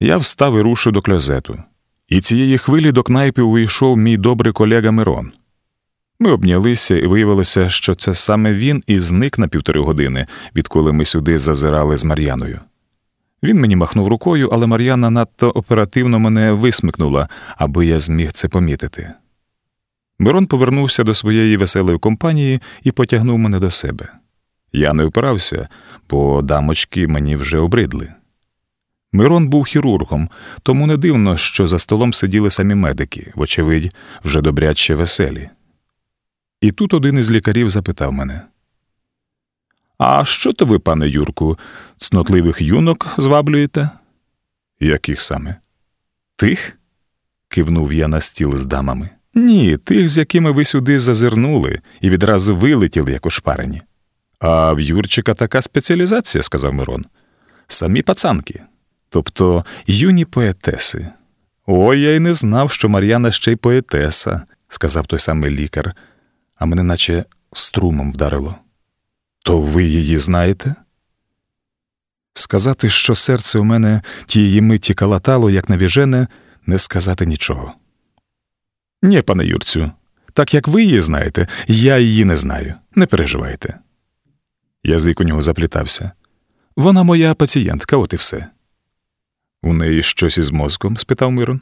Я встав і рушив до кльозету. І цієї хвилі до кнайпи увійшов мій добрий колега Мирон. Ми обнялися і виявилося, що це саме він і зник на півтори години, відколи ми сюди зазирали з Мар'яною. Він мені махнув рукою, але Мар'яна надто оперативно мене висмикнула, аби я зміг це помітити. Мирон повернувся до своєї веселої компанії і потягнув мене до себе. Я не опирався, бо дамочки мені вже обридли. Мирон був хірургом, тому не дивно, що за столом сиділи самі медики, вочевидь, вже добряче веселі. І тут один із лікарів запитав мене: А що то ви, пане Юрку, цнотливих юнок зваблюєте? Яких саме? Тих? кивнув я на стіл з дамами. Ні, тих, з якими ви сюди зазирнули і відразу вилетіли, як ошпарені. А в Юрчика така спеціалізація, сказав Мирон. Самі пацанки, тобто юні поетеси. Ой, я й не знав, що Мар'яна ще й поетеса, сказав той самий лікар, а мене наче струмом вдарило. То ви її знаєте? Сказати, що серце у мене тієї миті калатало, як навіжене, не сказати нічого. Ні, пане Юрцю, так як ви її знаєте, я її не знаю. Не переживайте. Язик у нього заплітався. Вона моя пацієнтка, от і все. У неї щось із мозком? спитав Мирон.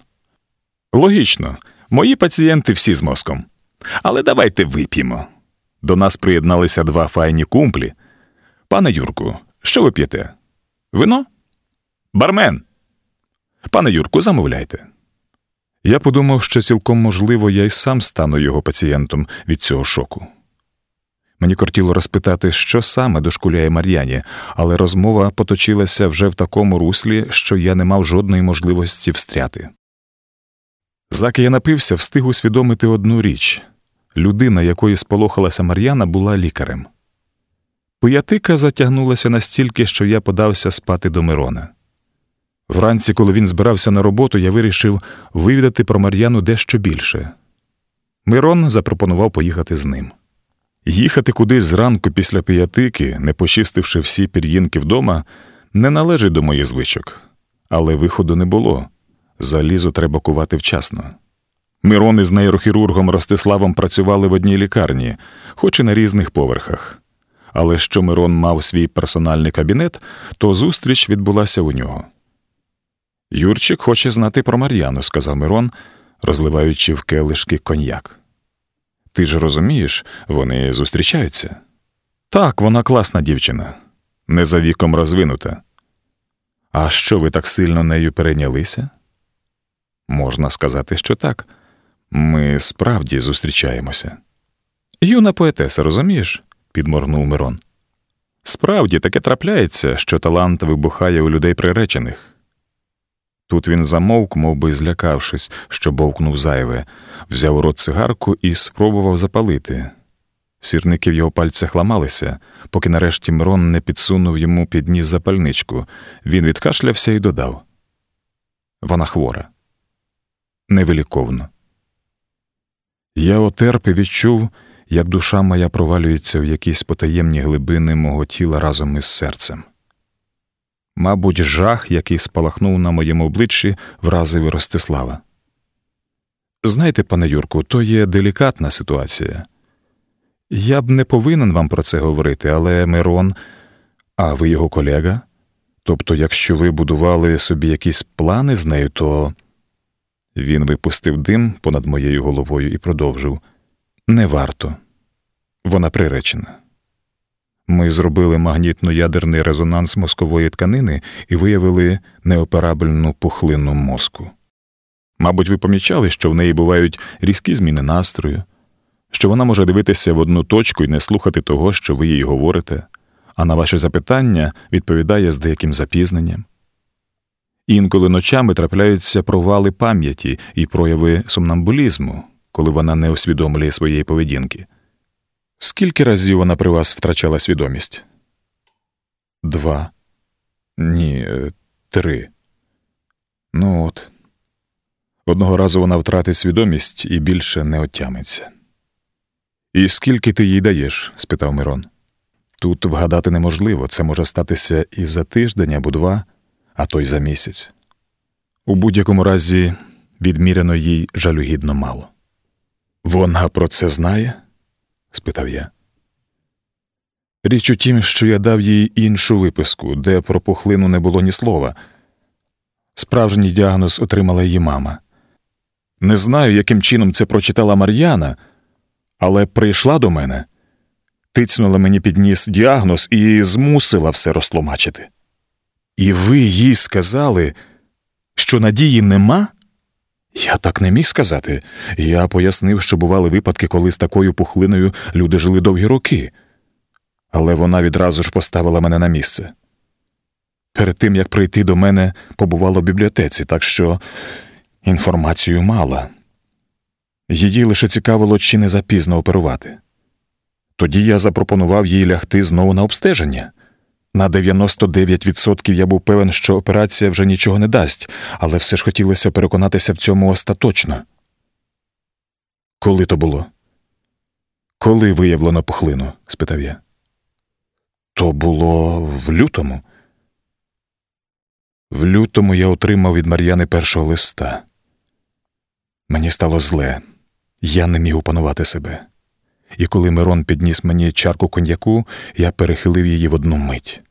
Логічно, мої пацієнти всі з мозком. Але давайте вип'ємо. До нас приєдналися два файні кумплі. Пане Юрку, що ви п'єте? Вино? Бармен. Пане Юрку, замовляйте. Я подумав, що цілком можливо я й сам стану його пацієнтом від цього шоку. Мені кортіло розпитати, що саме дошкуляє Мар'яні, але розмова поточилася вже в такому руслі, що я не мав жодної можливості встряти. Заки я напився, встиг усвідомити одну річ людина, якої сполохалася Мар'яна, була лікарем. Пиятика затягнулася настільки, що я подався спати до Мирона. Вранці, коли він збирався на роботу, я вирішив вивідати про Мар'яну дещо більше. Мирон запропонував поїхати з ним. Їхати кудись зранку після п'ятики, не почистивши всі пір'їнки вдома, не належить до моїх звичок, але виходу не було. Залізо треба кувати вчасно. Мирон із нейрохірургом Ростиславом працювали в одній лікарні, хоч і на різних поверхах. Але що Мирон мав свій персональний кабінет, то зустріч відбулася у нього. Юрчик хоче знати про Мар'яну, сказав Мирон, розливаючи в келишки коньяк. Ти ж розумієш, вони зустрічаються. Так, вона класна дівчина, не за віком розвинута. А що ви так сильно нею перейнялися? Можна сказати, що так. Ми справді зустрічаємося. Юна поетеса, розумієш? підморгнув Мирон. Справді таке трапляється, що талант вибухає у людей приречених. Тут він замовк, мов би злякавшись, що бовкнув зайве, взяв у рот цигарку і спробував запалити. Сірники в його пальцях ламалися, поки нарешті Мирон не підсунув йому під ніс запальничку. Він відкашлявся і додав: Вона хвора, невиліковно. Я отерп і відчув, як душа моя провалюється в якісь потаємні глибини мого тіла разом із серцем. Мабуть, жах, який спалахнув на моєму обличчі, вразив Ростислава. Знаєте, пане Юрку, то є делікатна ситуація. Я б не повинен вам про це говорити, але Мирон, а ви його колега? Тобто, якщо ви будували собі якісь плани з нею, то. Він випустив дим понад моєю головою і продовжив не варто. Вона приречена. Ми зробили магнітно-ядерний резонанс мозкової тканини і виявили неоперабельну пухлину мозку. Мабуть, ви помічали, що в неї бувають різкі зміни настрою, що вона може дивитися в одну точку і не слухати того, що ви їй говорите, а на ваші запитання відповідає з деяким запізненням. Інколи ночами трапляються провали пам'яті і прояви сомнамбулізму, коли вона не усвідомлює своєї поведінки. Скільки разів вона при вас втрачала свідомість? Два. Ні, е, три. Ну от. Одного разу вона втратить свідомість і більше не отямиться. І скільки ти їй даєш? спитав Мирон. Тут вгадати неможливо, це може статися і за тиждень або два, а то й за місяць. У будь-якому разі відміряно їй жалюгідно мало. Вона про це знає? Спитав я. Річ у тім, що я дав їй іншу виписку, де про пухлину не було ні слова. Справжній діагноз отримала її мама. Не знаю, яким чином це прочитала Мар'яна, але прийшла до мене, тицнула мені під ніс діагноз і змусила все розтлумачити. І ви їй сказали, що надії нема? Я так не міг сказати. Я пояснив, що бували випадки, коли з такою пухлиною люди жили довгі роки, але вона відразу ж поставила мене на місце. Перед тим як прийти до мене, побувала в бібліотеці, так що інформацію мала. Її лише цікавило, чи не запізно оперувати. Тоді я запропонував їй лягти знову на обстеження. На 99% я був певен, що операція вже нічого не дасть, але все ж хотілося переконатися в цьому остаточно. Коли то було? Коли виявлено пухлину? спитав я. То було в лютому. В лютому я отримав від Мар'яни першого листа. Мені стало зле, я не міг опанувати себе. І коли Мирон підніс мені чарку коньяку, я перехилив її в одну мить.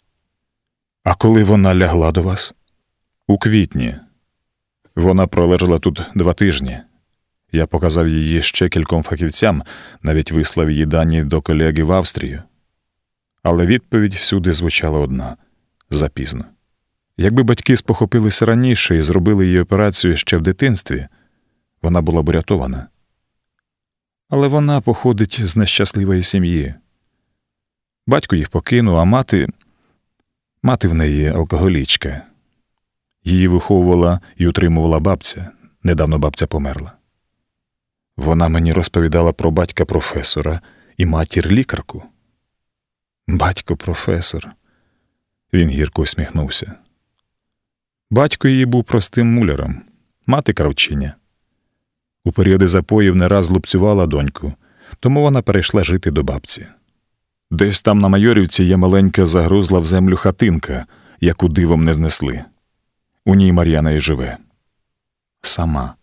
А коли вона лягла до вас? У квітні. Вона пролежала тут два тижні. Я показав її ще кільком фахівцям, навіть вислав її дані до колеги в Австрію. Але відповідь всюди звучала одна запізно. Якби батьки спохопилися раніше і зробили її операцію ще в дитинстві, вона була б урятована. Але вона походить з нещасливої сім'ї. Батько їх покинув, а мати мати в неї алкоголічка. Її виховувала і утримувала бабця. Недавно бабця померла. Вона мені розповідала про батька професора і матір лікарку. Батько професор. Він гірко усміхнувся. Батько її був простим муляром, мати кравчиня. У періоди запоїв не раз лупцювала доньку, тому вона перейшла жити до бабці. Десь там на Майорівці є маленька загрузла в землю хатинка, яку дивом не знесли. У ній Мар'яна і живе. Сама.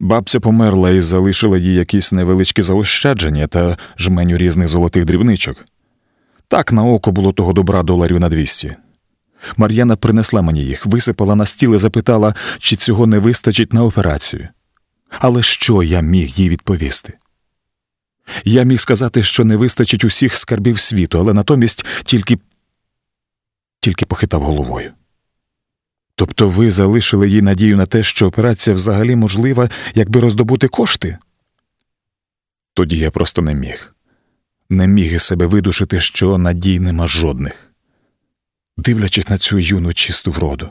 Бабця померла і залишила їй якісь невеличкі заощадження та жменю різних золотих дрібничок. Так на око було того добра доларів на двісті. Мар'яна принесла мені їх, висипала на стіл і запитала, чи цього не вистачить на операцію. Але що я міг їй відповісти? Я міг сказати, що не вистачить усіх скарбів світу, але натомість тільки тільки похитав головою. Тобто ви залишили їй надію на те, що операція взагалі можлива, якби роздобути кошти? Тоді я просто не міг. Не міг із себе видушити, що надій нема жодних. Дивлячись на цю юну чисту вроду,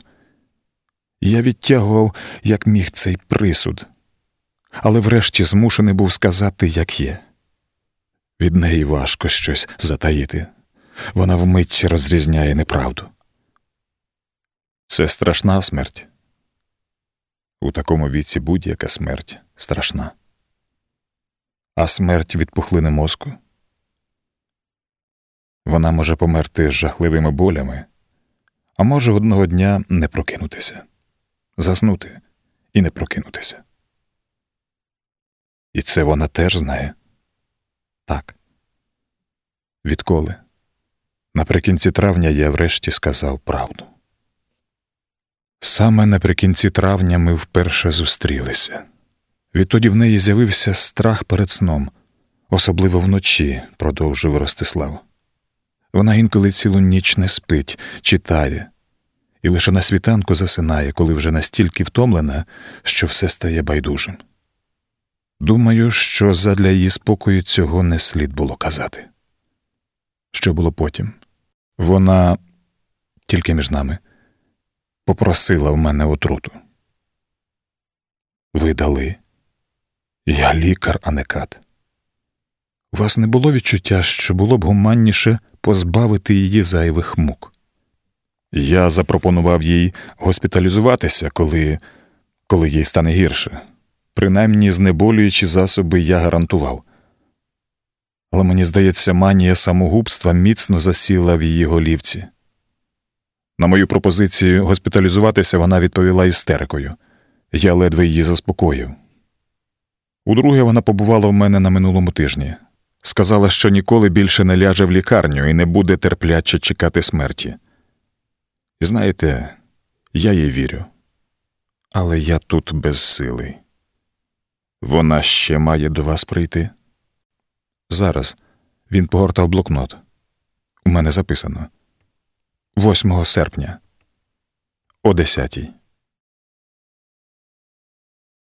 я відтягував, як міг цей присуд, але врешті змушений був сказати, як є. Від неї важко щось затаїти, вона вмить розрізняє неправду. Це страшна смерть. У такому віці будь-яка смерть страшна. А смерть від пухлини мозку. Вона може померти з жахливими болями, а може одного дня не прокинутися, заснути і не прокинутися. І це вона теж знає. Так. Відколи? Наприкінці травня я врешті сказав правду. Саме наприкінці травня ми вперше зустрілися. Відтоді в неї з'явився страх перед сном, особливо вночі, продовжив Ростислав. Вона інколи цілу ніч не спить, читає, і лише на світанку засинає, коли вже настільки втомлена, що все стає байдужим. Думаю, що задля її спокою цього не слід було казати. Що було потім? Вона тільки між нами попросила в мене отруту. Ви дали. Я лікар, а не кат. У вас не було відчуття, що було б гуманніше позбавити її зайвих мук. Я запропонував їй госпіталізуватися, коли, коли їй стане гірше. Принаймні знеболюючі засоби я гарантував. Але мені здається, манія самогубства міцно засіла в її голівці. На мою пропозицію госпіталізуватися вона відповіла істерикою. Я ледве її заспокоїв. Удруге вона побувала в мене на минулому тижні. Сказала, що ніколи більше не ляже в лікарню і не буде терпляче чекати смерті. Знаєте, я їй вірю. Але я тут безсилий. Вона ще має до вас прийти. Зараз він погортав блокнот. У мене записано 8 серпня о 10